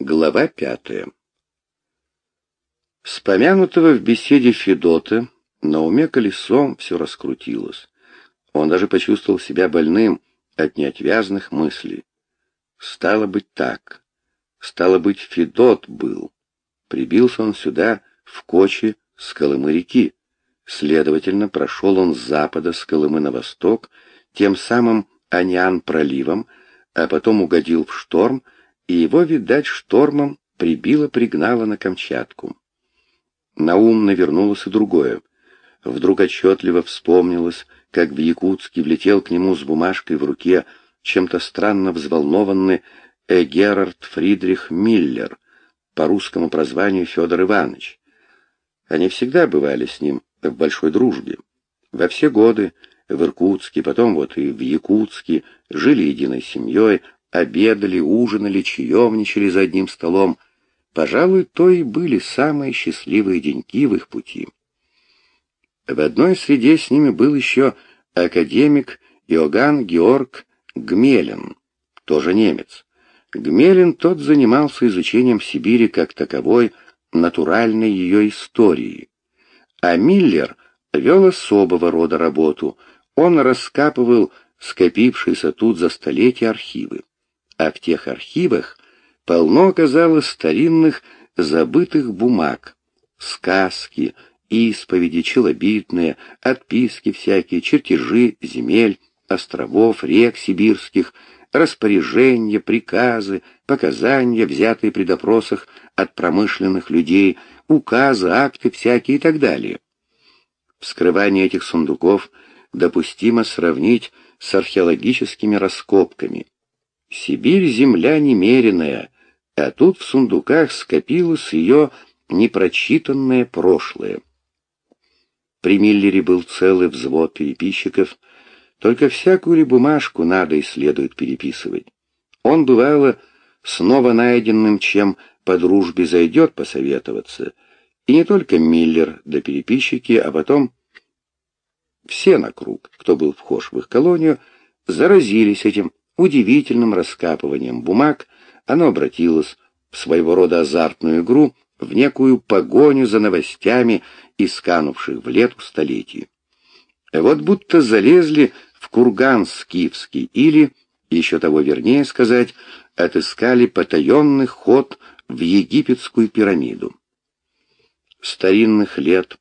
Глава пятая. С помянутого в беседе Федота на уме колесом все раскрутилось. Он даже почувствовал себя больным от неотвязных мыслей. Стало быть так. Стало быть, Федот был. Прибился он сюда, в Кочи, с Колымы реки. Следовательно, прошел он с запада, с Колымы на восток, тем самым Анян-проливом, а потом угодил в шторм, и его, видать, штормом прибило-пригнало на Камчатку. На ум навернулось и другое. Вдруг отчетливо вспомнилось, как в Якутске влетел к нему с бумажкой в руке чем-то странно взволнованный э Герард Фридрих Миллер, по русскому прозванию Федор Иванович. Они всегда бывали с ним в большой дружбе. Во все годы в Иркутске, потом вот и в Якутске, жили единой семьей, обедали, ужинали, чаевничали за одним столом. Пожалуй, то и были самые счастливые деньки в их пути. В одной среде с ними был еще академик Иоганн Георг Гмелин, тоже немец. Гмелин тот занимался изучением Сибири как таковой, натуральной ее истории. А Миллер вел особого рода работу. Он раскапывал скопившиеся тут за столетия архивы. А в тех архивах полно оказалось старинных забытых бумаг, сказки, исповеди челобитные, отписки всякие, чертежи земель, островов, рек сибирских, распоряжения, приказы, показания, взятые при допросах от промышленных людей, указы, акты всякие и так далее. Вскрывание этих сундуков допустимо сравнить с археологическими раскопками. Сибирь — земля немеренная, а тут в сундуках скопилось ее непрочитанное прошлое. При Миллере был целый взвод переписчиков, только всякую ли бумажку надо и следует переписывать. Он, бывало, снова найденным, чем по дружбе зайдет посоветоваться, и не только Миллер да переписчики, а потом все на круг, кто был вхож в их колонию, заразились этим удивительным раскапыванием бумаг, оно обратилось в своего рода азартную игру, в некую погоню за новостями, исканувших в лету столетий. Вот будто залезли в курган скифский или, еще того вернее сказать, отыскали потаенный ход в египетскую пирамиду. Старинных лет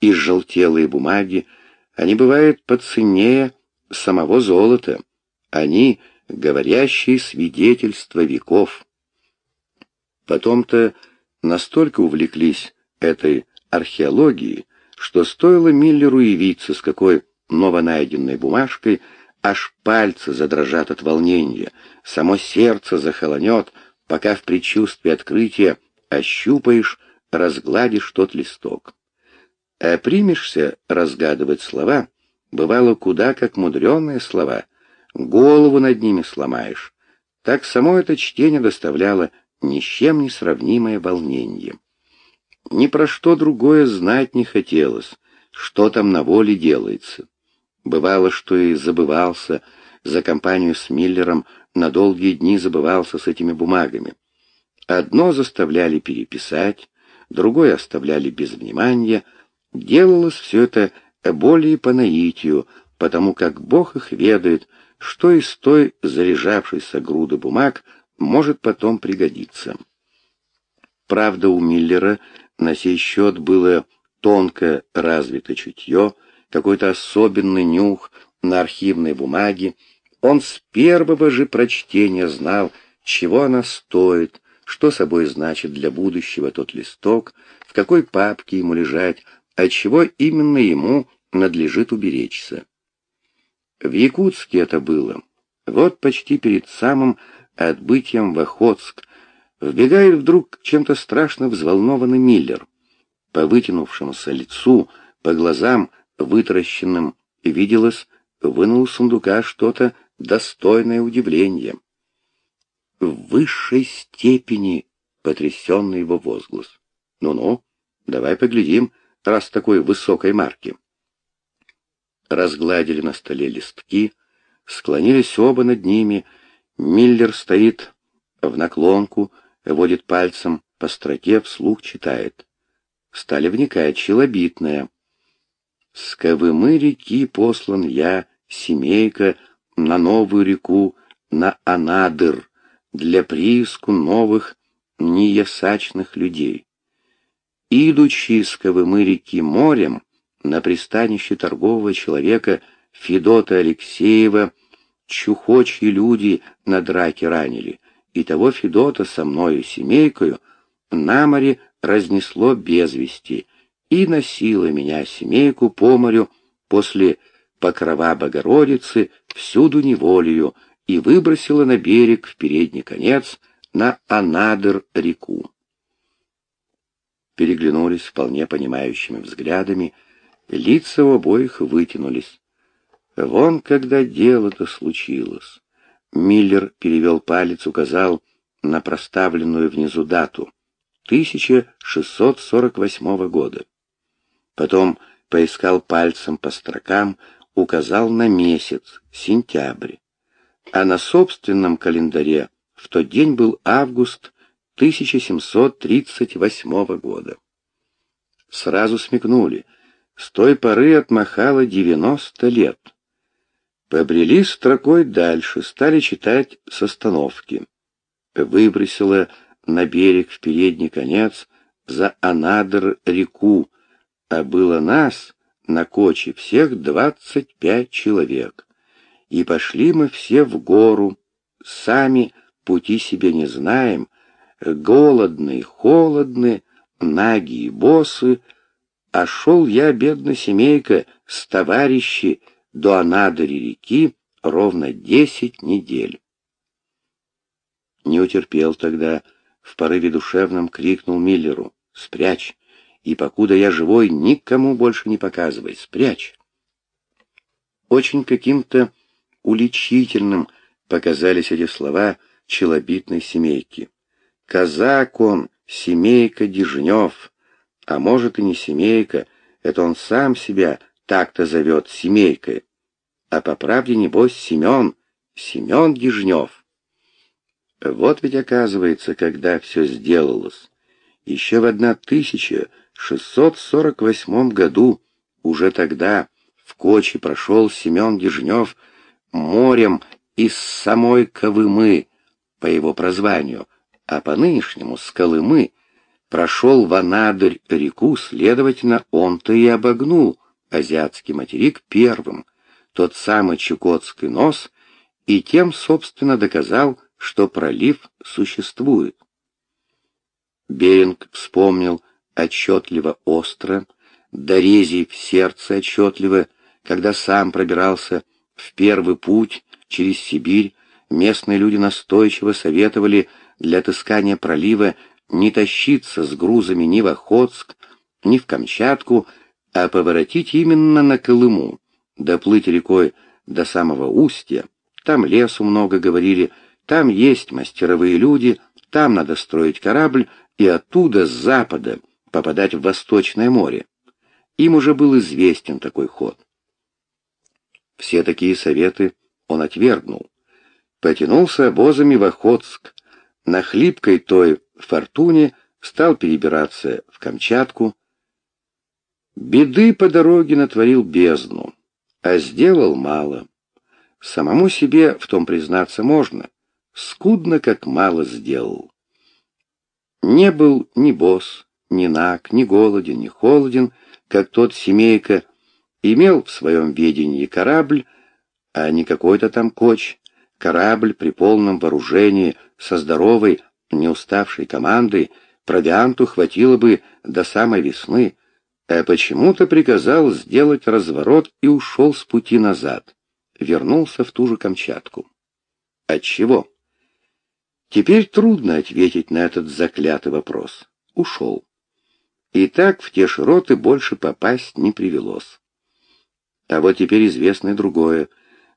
и желтелые бумаги, они бывают поценнее самого золота. Они — говорящие свидетельства веков. Потом-то настолько увлеклись этой археологией, что стоило Миллеру явиться с какой новонайденной бумажкой, аж пальцы задрожат от волнения, само сердце захолонет, пока в предчувствии открытия ощупаешь, разгладишь тот листок. А примешься разгадывать слова, бывало куда как мудреные слова, голову над ними сломаешь. Так само это чтение доставляло ни с чем не сравнимое волнение. Ни про что другое знать не хотелось, что там на воле делается. Бывало, что и забывался за компанию с Миллером, на долгие дни забывался с этими бумагами. Одно заставляли переписать, другое оставляли без внимания. Делалось все это более по наитию, потому как Бог их ведает, что из той заряжавшейся груды бумаг может потом пригодиться. Правда, у Миллера на сей счет было тонко развито чутье, какой-то особенный нюх на архивной бумаге. Он с первого же прочтения знал, чего она стоит, что собой значит для будущего тот листок, в какой папке ему лежать, от чего именно ему надлежит уберечься. В Якутске это было. Вот почти перед самым отбытием в Охотск вбегает вдруг чем-то страшно взволнованный Миллер. По вытянувшемуся лицу, по глазам, вытаращенным, виделось, вынул из сундука что-то достойное удивления. В высшей степени потрясенный его возглас. «Ну-ну, давай поглядим, раз такой высокой марки». Разгладили на столе листки, склонились оба над ними. Миллер стоит в наклонку, водит пальцем по строке, вслух читает. Стали вникать челобитная. С Ковымы реки послан я, семейка, на новую реку, на Анадыр, для прииску новых неясачных людей. Идучи с Ковымы реки морем, на пристанище торгового человека Федота Алексеева, чухочьи люди на драке ранили, и того Федота со мною семейкою на море разнесло без вести, и носила меня семейку по морю после покрова Богородицы всюду неволею и выбросила на берег в передний конец на Анадыр-реку. Переглянулись вполне понимающими взглядами, лица у обоих вытянулись. Вон когда дело-то случилось. Миллер перевел палец, указал на проставленную внизу дату — 1648 года. Потом поискал пальцем по строкам, указал на месяц, сентябрь. А на собственном календаре в тот день был август 1738 года. Сразу смекнули, с той поры отмахало 90 лет. Побрели строкой дальше, стали читать с остановки. Выбросила на берег в передний конец за Анадр реку, а было нас на коче всех двадцать пять человек. И пошли мы все в гору, сами пути себе не знаем, голодные, холодные, наги и босы, а шел я, бедная семейка, с товарищи до Анадыри реки ровно десять недель. Не утерпел тогда, в порыве душевном крикнул Миллеру «Спрячь! И покуда я живой, никому больше не показывай! Спрячь!» Очень каким-то уличительным показались эти слова челобитной семейки. Казак он, семейка Дежнев, а может и не семейка, это он сам себя так-то зовет семейкой. А по правде, небось, Семен, Семен Дежнев. Вот ведь оказывается, когда все сделалось. Еще в 1648 году, уже тогда, в Кочи прошел Семен Дежнев морем из самой Ковымы, по его прозванию, а по нынешнему с Колымы прошел в Анадырь реку, следовательно, он-то и обогнул азиатский материк первым, тот самый Чукотский нос, и тем, собственно, доказал, что пролив существует. Беринг вспомнил отчетливо остро, дорезий в сердце отчетливо, когда сам пробирался в первый путь через Сибирь, местные люди настойчиво советовали для отыскания пролива не тащиться с грузами ни в Охотск, ни в Камчатку, а поворотить именно на Колыму, доплыть рекой до самого устья. Там лесу много говорили, там есть мастеровые люди, там надо строить корабль и оттуда, с запада, попадать в Восточное море. Им уже был известен такой ход. Все такие советы он отвергнул. Потянулся обозами в Охотск, на хлипкой той фортуне стал перебираться в Камчатку. Беды по дороге натворил бездну, а сделал мало. Самому себе в том признаться можно, скудно как мало сделал. Не был ни босс, ни наг, ни голоден, ни холоден, как тот семейка, имел в своем ведении корабль, а не какой-то там коч, корабль при полном вооружении, со здоровой, неуставшей командой, провианту хватило бы до самой весны, а почему-то приказал сделать разворот и ушел с пути назад, вернулся в ту же Камчатку. Отчего? Теперь трудно ответить на этот заклятый вопрос. Ушел. И так в те широты больше попасть не привелось. А вот теперь известно и другое.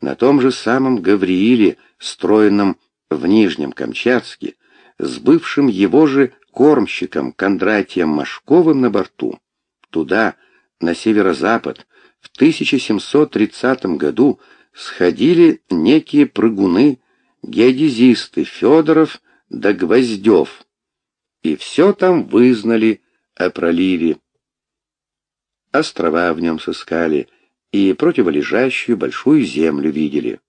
На том же самом Гаврииле, строенном в Нижнем Камчатске, с бывшим его же кормщиком Кондратием Машковым на борту. Туда, на северо-запад, в 1730 году сходили некие прыгуны, геодезисты Федоров да Гвоздев и все там вызнали о проливе. Острова в нем сыскали и противолежащую большую землю видели.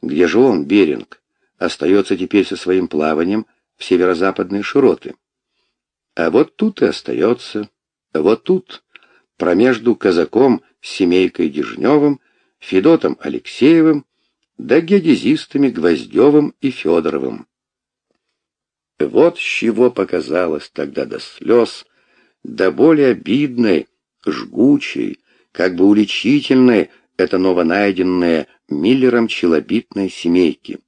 Где же он, Беринг, остается теперь со своим плаванием в северо-западные широты? А вот тут и остается, вот тут, промежду казаком с семейкой Дежневым, Федотом Алексеевым, да геодезистами Гвоздевым и Федоровым. Вот с чего показалось тогда до слез, до более обидной, жгучей, как бы уличительной это новонайденное Миллером челобитной семейки.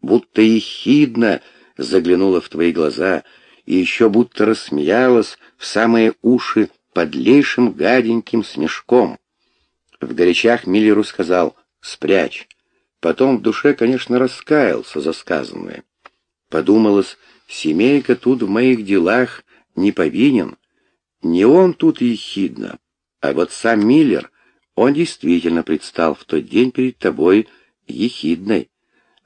Будто ехидно заглянула в твои глаза и еще будто рассмеялась в самые уши подлейшим гаденьким смешком. В горячах Миллеру сказал «спрячь». Потом в душе, конечно, раскаялся за сказанное. Подумалось, Семейка тут в моих делах не повинен. Не он тут ехидно, а вот сам Миллер, он действительно предстал в тот день перед тобой ехидной.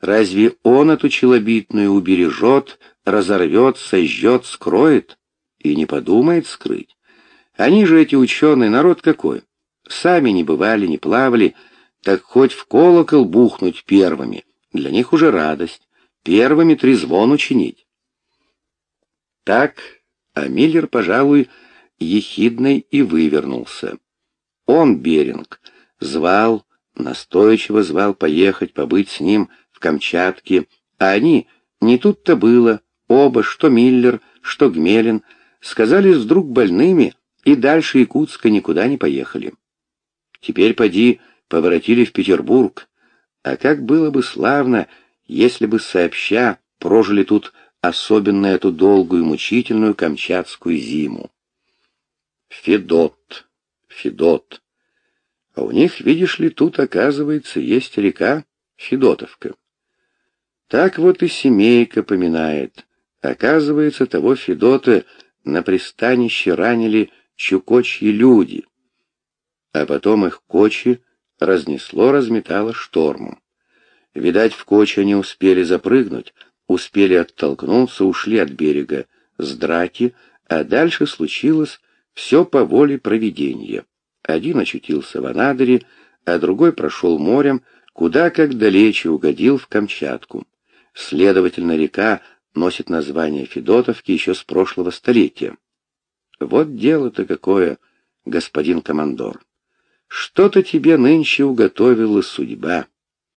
Разве он эту челобитную убережет, разорвет, сожжет, скроет и не подумает скрыть? Они же, эти ученые, народ какой? Сами не бывали, не плавали, так хоть в колокол бухнуть первыми. Для них уже радость. Первыми трезвон учинить. Так, а Миллер, пожалуй, ехидный и вывернулся. Он, Беринг, звал, настойчиво звал поехать, побыть с ним в Камчатке, а они, не тут-то было, оба, что Миллер, что Гмелин, сказались вдруг больными и дальше Якутска никуда не поехали. Теперь, поди, поворотили в Петербург, а как было бы славно, если бы сообща прожили тут особенно эту долгую мучительную камчатскую зиму. Федот, Федот. А у них, видишь ли, тут, оказывается, есть река Федотовка. Так вот и семейка поминает. Оказывается, того Федота на пристанище ранили чукочьи люди, а потом их кочи разнесло-разметало штормом. Видать, в кочи они успели запрыгнуть, успели оттолкнуться, ушли от берега с драки, а дальше случилось все по воле провидения. Один очутился в Анадыре, а другой прошел морем, куда как далече угодил в Камчатку. Следовательно, река носит название Федотовки еще с прошлого столетия. Вот дело-то какое, господин командор. Что-то тебе нынче уготовила судьба.